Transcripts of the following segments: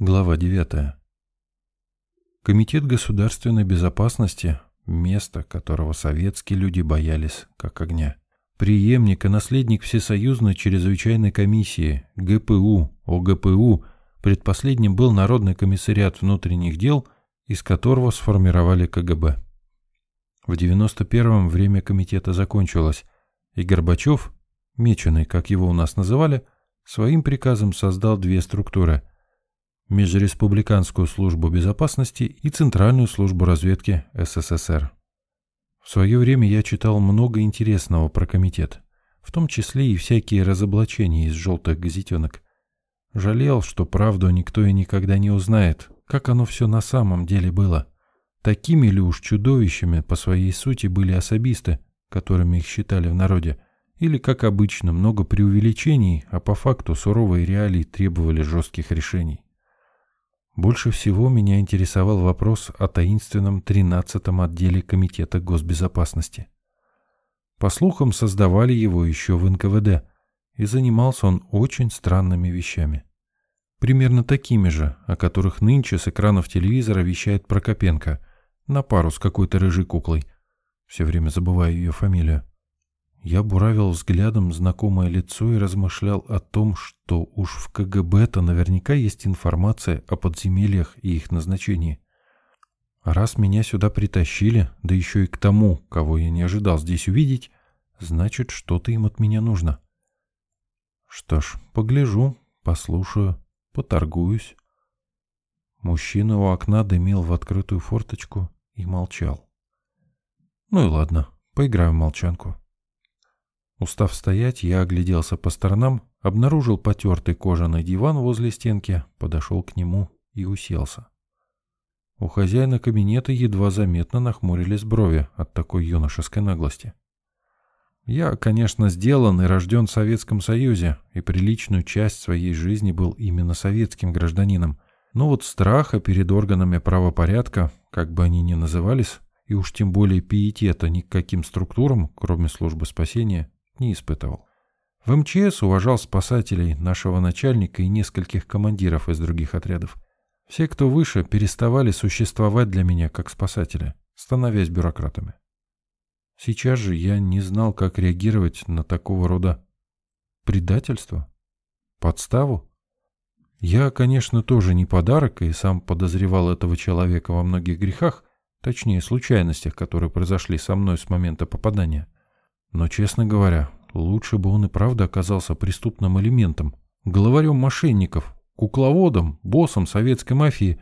Глава 9. Комитет государственной безопасности – место, которого советские люди боялись, как огня. Приемник и наследник Всесоюзной чрезвычайной комиссии ГПУ, ОГПУ, предпоследним был Народный комиссариат внутренних дел, из которого сформировали КГБ. В 91-м время комитета закончилось, и Горбачев, меченый, как его у нас называли, своим приказом создал две структуры – Межреспубликанскую службу безопасности и Центральную службу разведки СССР. В свое время я читал много интересного про комитет, в том числе и всякие разоблачения из желтых газетенок. Жалел, что правду никто и никогда не узнает, как оно все на самом деле было. Такими ли уж чудовищами по своей сути были особисты, которыми их считали в народе, или, как обычно, много преувеличений, а по факту суровые реалии требовали жестких решений. Больше всего меня интересовал вопрос о таинственном 13-м отделе Комитета госбезопасности. По слухам, создавали его еще в НКВД, и занимался он очень странными вещами. Примерно такими же, о которых нынче с экранов телевизора вещает Прокопенко, на пару с какой-то рыжей куклой. Все время забываю ее фамилию. Я буравил взглядом знакомое лицо и размышлял о том, что уж в КГБ-то наверняка есть информация о подземельях и их назначении. Раз меня сюда притащили, да еще и к тому, кого я не ожидал здесь увидеть, значит, что-то им от меня нужно. Что ж, погляжу, послушаю, поторгуюсь. Мужчина у окна дымил в открытую форточку и молчал. Ну и ладно, поиграем в молчанку. Устав стоять, я огляделся по сторонам, обнаружил потертый кожаный диван возле стенки, подошел к нему и уселся. У хозяина кабинета едва заметно нахмурились брови от такой юношеской наглости. Я, конечно, сделан и рожден в Советском Союзе, и приличную часть своей жизни был именно советским гражданином. Но вот страха перед органами правопорядка, как бы они ни назывались, и уж тем более пиетета ни к каким структурам, кроме службы спасения, не испытывал. В МЧС уважал спасателей, нашего начальника и нескольких командиров из других отрядов. Все, кто выше, переставали существовать для меня как спасатели, становясь бюрократами. Сейчас же я не знал, как реагировать на такого рода предательство, подставу. Я, конечно, тоже не подарок и сам подозревал этого человека во многих грехах, точнее, случайностях, которые произошли со мной с момента попадания. Но, честно говоря, лучше бы он и правда оказался преступным элементом, главарем мошенников, кукловодом, боссом советской мафии,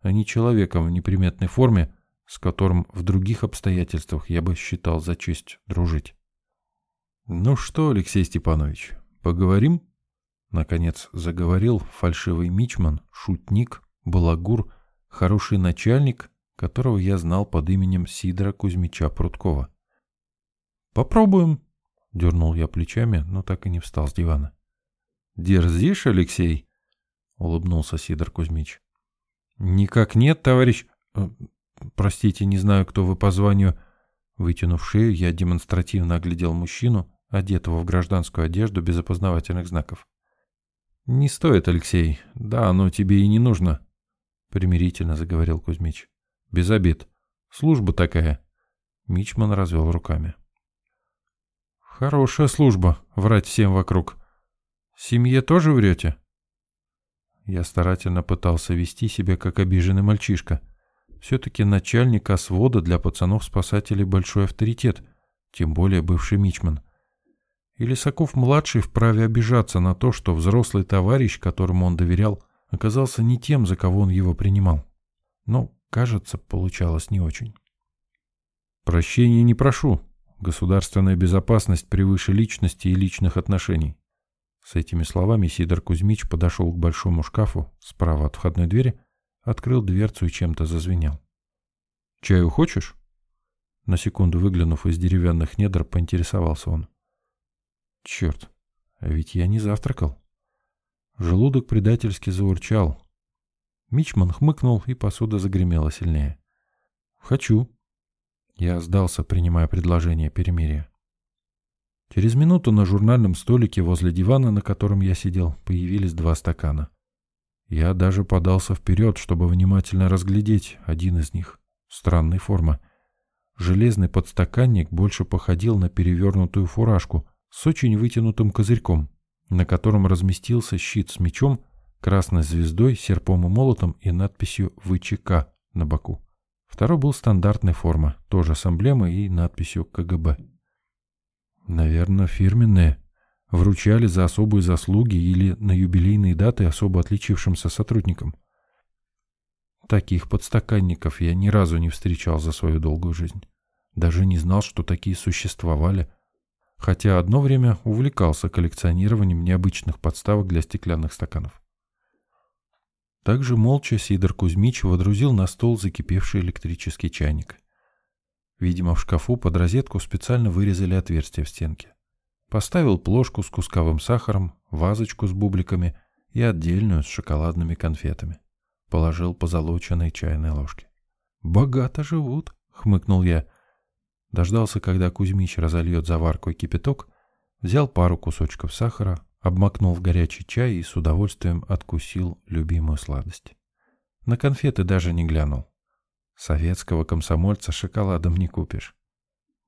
а не человеком в неприметной форме, с которым в других обстоятельствах я бы считал за честь дружить. «Ну что, Алексей Степанович, поговорим?» Наконец заговорил фальшивый мичман, шутник, балагур, хороший начальник, которого я знал под именем Сидора Кузьмича Прудкова. «Попробуем», — дернул я плечами, но так и не встал с дивана. «Дерзишь, Алексей?» — улыбнулся Сидор Кузьмич. «Никак нет, товарищ... Э, простите, не знаю, кто вы по званию...» Вытянув шею, я демонстративно оглядел мужчину, одетого в гражданскую одежду без опознавательных знаков. «Не стоит, Алексей. Да, оно тебе и не нужно», — примирительно заговорил Кузьмич. «Без обид. Служба такая». Мичман развел руками. Хорошая служба, врать всем вокруг. Семье тоже врете? Я старательно пытался вести себя как обиженный мальчишка. Все-таки начальник освода для пацанов-спасателей большой авторитет, тем более бывший мичман. И Лисаков-младший вправе обижаться на то, что взрослый товарищ, которому он доверял, оказался не тем, за кого он его принимал. Но, кажется, получалось не очень. «Прощения не прошу», Государственная безопасность превыше личности и личных отношений. С этими словами Сидор Кузьмич подошел к большому шкафу справа от входной двери, открыл дверцу и чем-то зазвенел. «Чаю хочешь?» На секунду выглянув из деревянных недр, поинтересовался он. «Черт, а ведь я не завтракал». Желудок предательски заурчал. Мичман хмыкнул, и посуда загремела сильнее. «Хочу», я сдался, принимая предложение перемирия. Через минуту на журнальном столике возле дивана, на котором я сидел, появились два стакана. Я даже подался вперед, чтобы внимательно разглядеть один из них. Странной формы. Железный подстаканник больше походил на перевернутую фуражку с очень вытянутым козырьком, на котором разместился щит с мечом, красной звездой, серпом и молотом и надписью «ВЧК» на боку. Второй был стандартной формы, тоже с эмблемой и надписью КГБ. Наверное, фирменные. Вручали за особые заслуги или на юбилейные даты особо отличившимся сотрудникам. Таких подстаканников я ни разу не встречал за свою долгую жизнь. Даже не знал, что такие существовали. Хотя одно время увлекался коллекционированием необычных подставок для стеклянных стаканов. Также молча Сидор Кузьмич водрузил на стол закипевший электрический чайник. Видимо, в шкафу под розетку специально вырезали отверстие в стенке. Поставил плошку с кусковым сахаром, вазочку с бубликами и отдельную с шоколадными конфетами. Положил позолоченной чайной ложки. «Богато живут», — хмыкнул я. Дождался, когда Кузьмич разольет заварку и кипяток, взял пару кусочков сахара, обмакнул в горячий чай и с удовольствием откусил любимую сладость. На конфеты даже не глянул. Советского комсомольца шоколадом не купишь.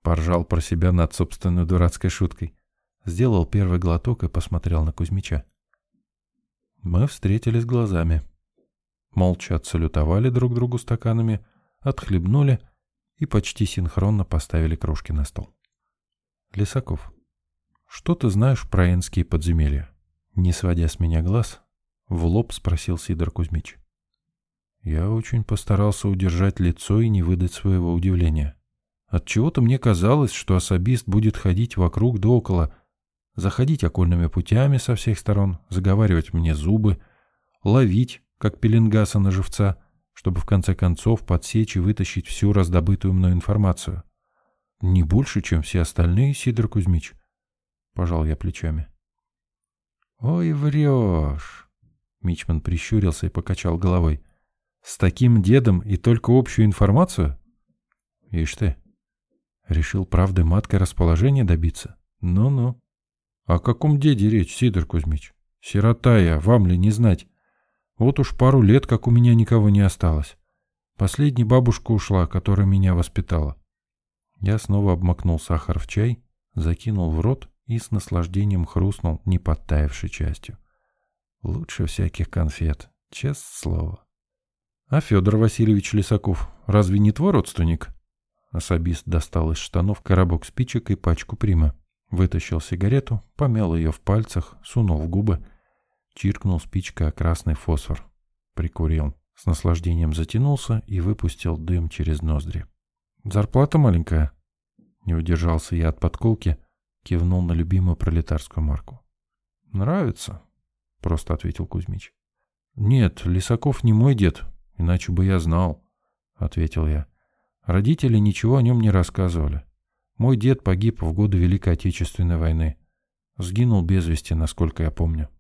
Поржал про себя над собственной дурацкой шуткой. Сделал первый глоток и посмотрел на Кузьмича. Мы встретились глазами. Молча отсалютовали друг другу стаканами, отхлебнули и почти синхронно поставили кружки на стол. Лисаков, что ты знаешь про энские подземелья? Не сводя с меня глаз, в лоб спросил Сидор Кузьмич. Я очень постарался удержать лицо и не выдать своего удивления. Отчего-то мне казалось, что особист будет ходить вокруг да около, заходить окольными путями со всех сторон, заговаривать мне зубы, ловить, как пеленгаса на живца, чтобы в конце концов подсечь и вытащить всю раздобытую мной информацию. Не больше, чем все остальные, Сидор Кузьмич. Пожал я плечами. «Ой, врешь!» Мичман прищурился и покачал головой. «С таким дедом и только общую информацию?» «Ишь ты!» Решил правды маткой расположения добиться? Ну-ну. О каком деде речь, Сидор Кузьмич? Сирота я, вам ли не знать? Вот уж пару лет, как у меня никого не осталось. Последняя бабушка ушла, которая меня воспитала. Я снова обмакнул сахар в чай, закинул в рот и с наслаждением хрустнул не частью. Лучше всяких конфет, честное слово. А Федор Васильевич Лисаков разве не твой родственник? Особист достал из штанов коробок спичек и пачку прима. Вытащил сигарету, помял ее в пальцах, сунул в губы, чиркнул спичкой о красный фосфор. Прикурил. С наслаждением затянулся и выпустил дым через ноздри. «Зарплата маленькая?» Не удержался я от подколки, Кивнул на любимую пролетарскую марку. «Нравится?» — просто ответил Кузьмич. «Нет, Лисаков не мой дед, иначе бы я знал», — ответил я. «Родители ничего о нем не рассказывали. Мой дед погиб в годы Великой Отечественной войны. Сгинул без вести, насколько я помню».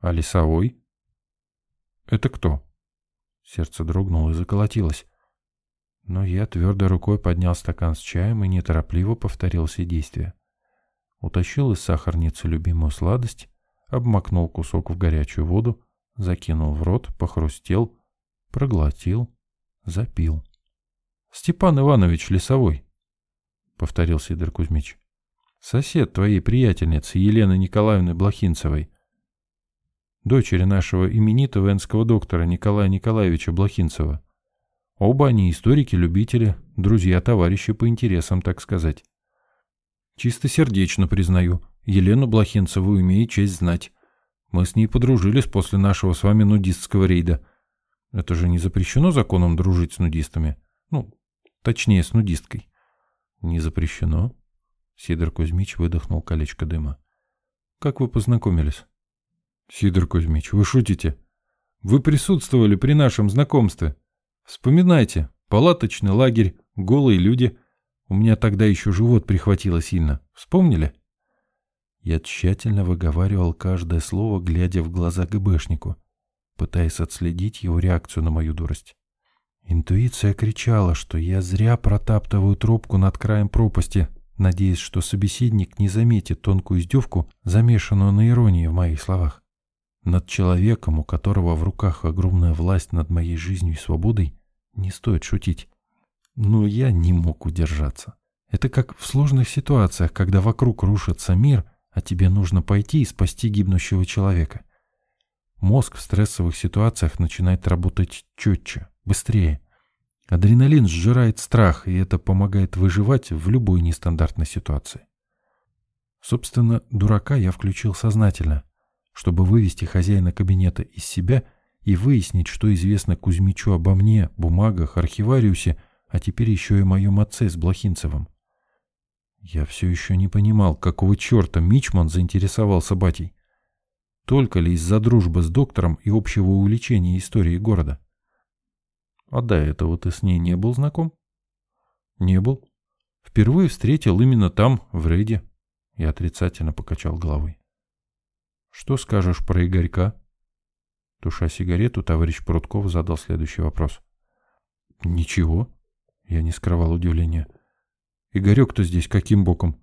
«А Лисовой?» «Это кто?» Сердце дрогнуло и заколотилось. Но я твердой рукой поднял стакан с чаем и неторопливо повторил все действия утащил из сахарницы любимую сладость, обмакнул кусок в горячую воду, закинул в рот, похрустел, проглотил, запил. — Степан Иванович Лесовой, — повторил Сидор Кузьмич. — Сосед твоей приятельницы Елены Николаевны Блохинцевой, дочери нашего именитого энского доктора Николая Николаевича Блохинцева. Оба они историки-любители, друзья-товарищи по интересам, так сказать. Чистосердечно признаю, Елену Блохинцеву имею честь знать. Мы с ней подружились после нашего с вами нудистского рейда. Это же не запрещено законом дружить с нудистами. Ну, точнее, с нудисткой. Не запрещено. Сидор Кузьмич выдохнул колечко дыма. Как вы познакомились? Сидор Кузьмич, вы шутите? Вы присутствовали при нашем знакомстве. Вспоминайте, палаточный лагерь, голые люди — у меня тогда еще живот прихватило сильно. Вспомнили? Я тщательно выговаривал каждое слово, глядя в глаза ГБшнику, пытаясь отследить его реакцию на мою дурость. Интуиция кричала, что я зря протаптываю трубку над краем пропасти, надеясь, что собеседник не заметит тонкую издевку, замешанную на иронии в моих словах. над человеком, у которого в руках огромная власть над моей жизнью и свободой, не стоит шутить. Но я не мог удержаться. Это как в сложных ситуациях, когда вокруг рушится мир, а тебе нужно пойти и спасти гибнущего человека. Мозг в стрессовых ситуациях начинает работать четче, быстрее. Адреналин сжирает страх, и это помогает выживать в любой нестандартной ситуации. Собственно, дурака я включил сознательно, чтобы вывести хозяина кабинета из себя и выяснить, что известно Кузьмичу обо мне, бумагах, архивариусе, а теперь еще и моем отце с Блохинцевым. Я все еще не понимал, какого черта Мичман заинтересовался батей. Только ли из-за дружбы с доктором и общего увлечения историей города? А до этого ты с ней не был знаком? Не был. Впервые встретил именно там, в рейде. Я отрицательно покачал головой. Что скажешь про Игорька? Туша сигарету, товарищ Прутков задал следующий вопрос. Ничего. Я не скрывал удивления. Игорек-то здесь каким боком?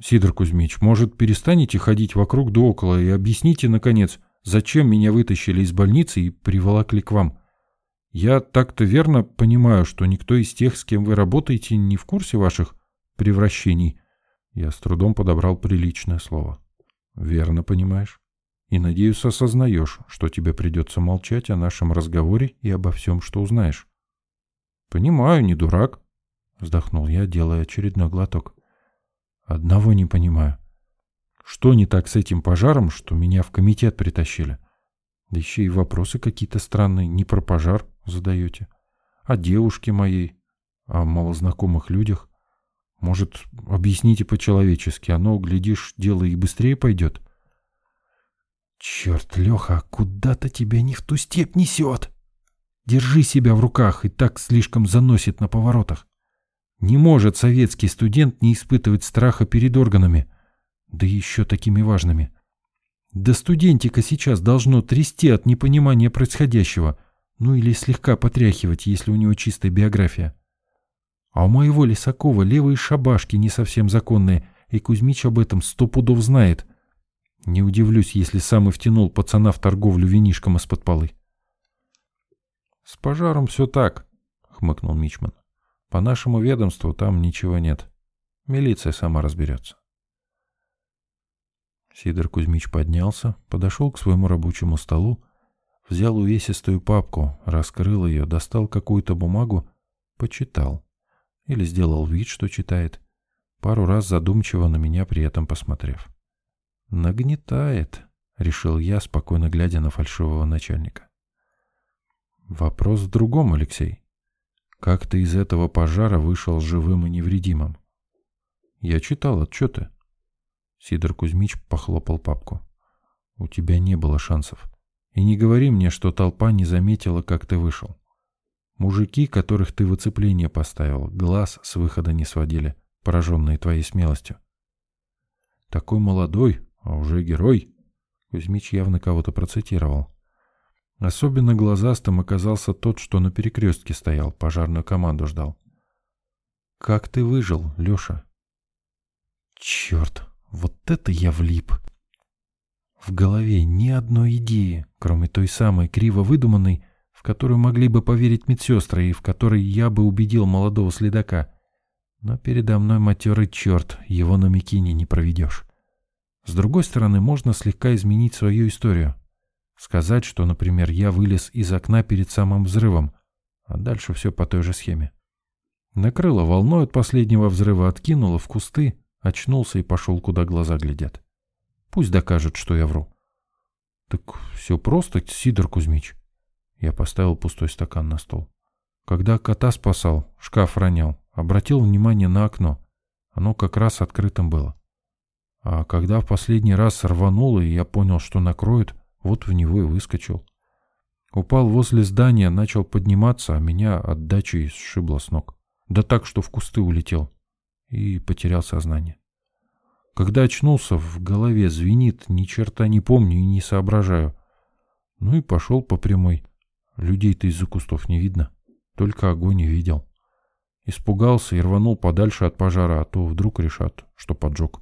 Сидор Кузьмич, может, перестанете ходить вокруг да около и объясните, наконец, зачем меня вытащили из больницы и приволокли к вам? Я так-то верно понимаю, что никто из тех, с кем вы работаете, не в курсе ваших превращений. Я с трудом подобрал приличное слово. Верно понимаешь. И, надеюсь, осознаешь, что тебе придется молчать о нашем разговоре и обо всем, что узнаешь. Понимаю, не дурак. Вздохнул я, делая очередной глоток. Одного не понимаю. Что не так с этим пожаром, что меня в комитет притащили? Да еще и вопросы какие-то странные, не про пожар задаете. О девушке моей, о малознакомых людях. Может, объясните по-человечески, оно, глядишь, дело и быстрее пойдет? Черт, Леха, куда-то тебя не в ту степь несет. Держи себя в руках, и так слишком заносит на поворотах. Не может советский студент не испытывать страха перед органами, да еще такими важными. Да студентика сейчас должно трясти от непонимания происходящего, ну или слегка потряхивать, если у него чистая биография. А у моего Лисакова левые шабашки не совсем законные, и Кузьмич об этом сто пудов знает. Не удивлюсь, если сам и втянул пацана в торговлю винишком из-под полы. — С пожаром все так, — хмыкнул Мичман. По нашему ведомству там ничего нет. Милиция сама разберется. Сидор Кузьмич поднялся, подошел к своему рабочему столу, взял увесистую папку, раскрыл ее, достал какую-то бумагу, почитал. Или сделал вид, что читает, пару раз задумчиво на меня при этом посмотрев. «Нагнетает», — решил я, спокойно глядя на фальшивого начальника. «Вопрос в другом, Алексей. Как ты из этого пожара вышел живым и невредимым? Я читал отчеты. Сидор Кузьмич похлопал папку. У тебя не было шансов. И не говори мне, что толпа не заметила, как ты вышел. Мужики, которых ты в оцепление поставил, глаз с выхода не сводили, пораженные твоей смелостью. Такой молодой, а уже герой. Кузьмич явно кого-то процитировал. Особенно глазастым оказался тот, что на перекрестке стоял, пожарную команду ждал. «Как ты выжил, Леша?» «Черт, вот это я влип!» В голове ни одной идеи, кроме той самой криво выдуманной, в которую могли бы поверить медсестры и в которой я бы убедил молодого следака. Но передо мной матерый черт, его на Микине не проведешь. С другой стороны, можно слегка изменить свою историю. Сказать, что, например, я вылез из окна перед самым взрывом, а дальше все по той же схеме. Накрыло волной от последнего взрыва, откинуло в кусты, очнулся и пошел, куда глаза глядят. Пусть докажет, что я вру. Так все просто, Сидор Кузьмич. Я поставил пустой стакан на стол. Когда кота спасал, шкаф ронял, обратил внимание на окно. Оно как раз открытым было. А когда в последний раз рвануло, и я понял, что накроет, вот в него и выскочил. Упал возле здания, начал подниматься, а меня от сшибло с ног. Да так, что в кусты улетел. И потерял сознание. Когда очнулся, в голове звенит, ни черта не помню и не соображаю. Ну и пошел по прямой. Людей-то из-за кустов не видно. Только огонь видел. Испугался и рванул подальше от пожара, а то вдруг решат, что поджег.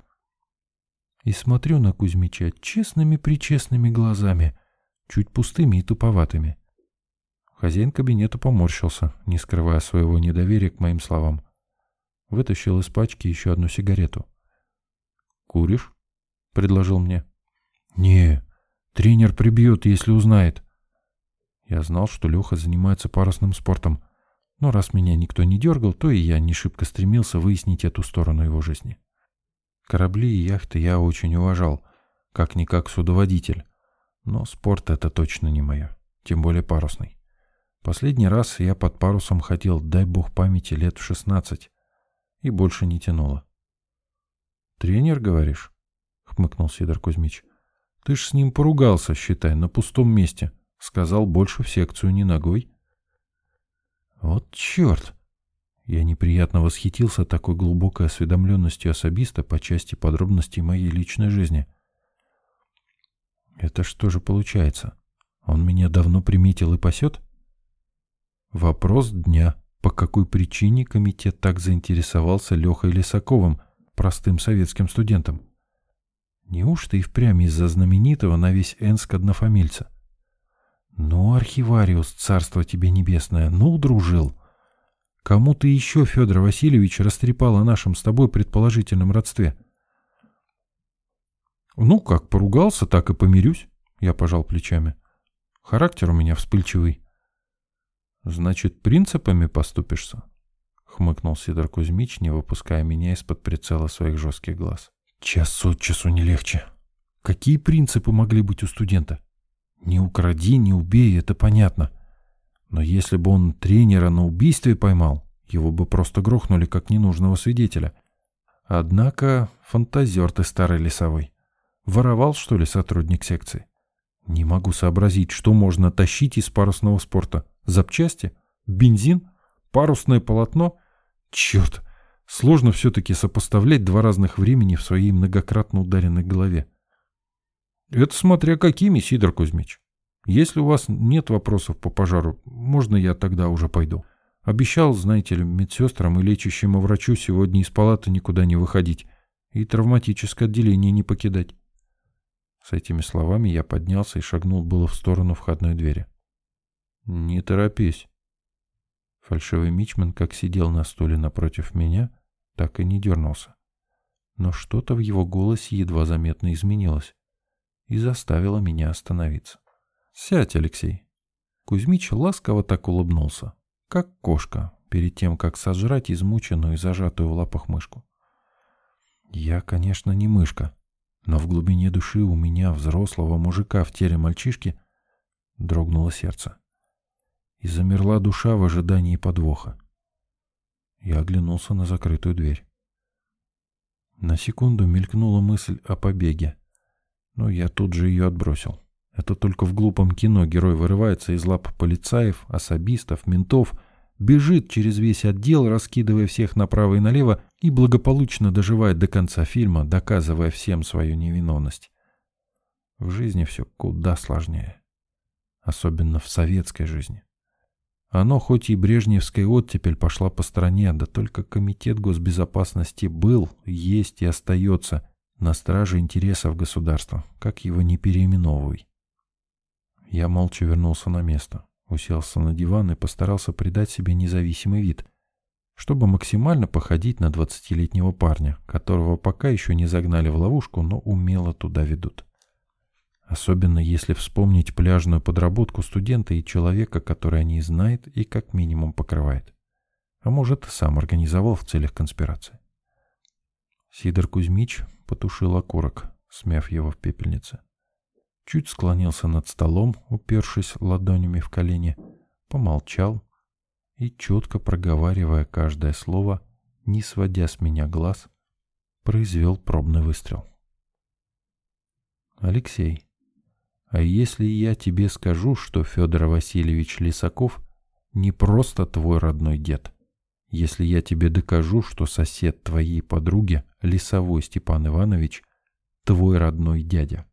И смотрю на Кузьмича честными-причестными глазами, чуть пустыми и туповатыми. Хозяин кабинета поморщился, не скрывая своего недоверия к моим словам. Вытащил из пачки еще одну сигарету. «Куришь?» — предложил мне. «Не, тренер прибьет, если узнает». Я знал, что Леха занимается парусным спортом, но раз меня никто не дергал, то и я не шибко стремился выяснить эту сторону его жизни. Корабли и яхты я очень уважал, как-никак судоводитель, но спорт — это точно не мое, тем более парусный. Последний раз я под парусом хотел, дай бог памяти, лет в шестнадцать, и больше не тянуло. «Тренер, говоришь?» — хмыкнул Сидор Кузьмич. «Ты ж с ним поругался, считай, на пустом месте. Сказал, больше в секцию не ногой». «Вот черт!» Я неприятно восхитился такой глубокой осведомленностью особиста по части подробностей моей личной жизни. «Это что же получается? Он меня давно приметил и пасет?» Вопрос дня. По какой причине комитет так заинтересовался Лехой Лисаковым, простым советским студентом? Неужто и впрямь из-за знаменитого на весь Энск однофамильца? Ну, архивариус, царство тебе небесное, ну, удружил. Кому ты еще, Федор Васильевич, растрепал о нашем с тобой предположительном родстве? Ну, как поругался, так и помирюсь, я пожал плечами. Характер у меня вспыльчивый. «Значит, принципами поступишься?» — хмыкнул Сидор Кузьмич, не выпуская меня из-под прицела своих жестких глаз. «Час от часу не легче. Какие принципы могли быть у студента? Не укради, не убей, это понятно. Но если бы он тренера на убийстве поймал, его бы просто грохнули как ненужного свидетеля. Однако фантазер ты старый лесовой. Воровал, что ли, сотрудник секции? Не могу сообразить, что можно тащить из парусного спорта. Запчасти? Бензин? Парусное полотно? Черт! Сложно все-таки сопоставлять два разных времени в своей многократно ударенной голове. Это смотря какими, Сидор Кузьмич. Если у вас нет вопросов по пожару, можно я тогда уже пойду. Обещал, знаете ли, медсестрам и лечащему врачу сегодня из палаты никуда не выходить и травматическое отделение не покидать. С этими словами я поднялся и шагнул было в сторону входной двери. «Не торопись». Фальшивый мичман как сидел на стуле напротив меня, так и не дернулся. Но что-то в его голосе едва заметно изменилось и заставило меня остановиться. «Сядь, Алексей». Кузьмич ласково так улыбнулся, как кошка, перед тем, как сожрать измученную и зажатую в лапах мышку. Я, конечно, не мышка, но в глубине души у меня, взрослого мужика в теле мальчишки, дрогнуло сердце и замерла душа в ожидании подвоха. Я оглянулся на закрытую дверь. На секунду мелькнула мысль о побеге, но я тут же ее отбросил. Это только в глупом кино герой вырывается из лап полицаев, особистов, ментов, бежит через весь отдел, раскидывая всех направо и налево и благополучно доживает до конца фильма, доказывая всем свою невиновность. В жизни все куда сложнее. Особенно в советской жизни. Оно хоть и брежневская оттепель пошла по стране, да только Комитет госбезопасности был, есть и остается на страже интересов государства, как его не переименовывай. Я молча вернулся на место, уселся на диван и постарался придать себе независимый вид, чтобы максимально походить на двадцатилетнего парня, которого пока еще не загнали в ловушку, но умело туда ведут. Особенно если вспомнить пляжную подработку студента и человека, который о ней знает и как минимум покрывает. А может, сам организовал в целях конспирации. Сидор Кузьмич потушил окурок, смяв его в пепельнице. Чуть склонился над столом, упершись ладонями в колени, помолчал и, четко проговаривая каждое слово, не сводя с меня глаз, произвел пробный выстрел. «Алексей, а если я тебе скажу, что Федор Васильевич Лисаков не просто твой родной дед? Если я тебе докажу, что сосед твоей подруги, Лисовой Степан Иванович, твой родной дядя?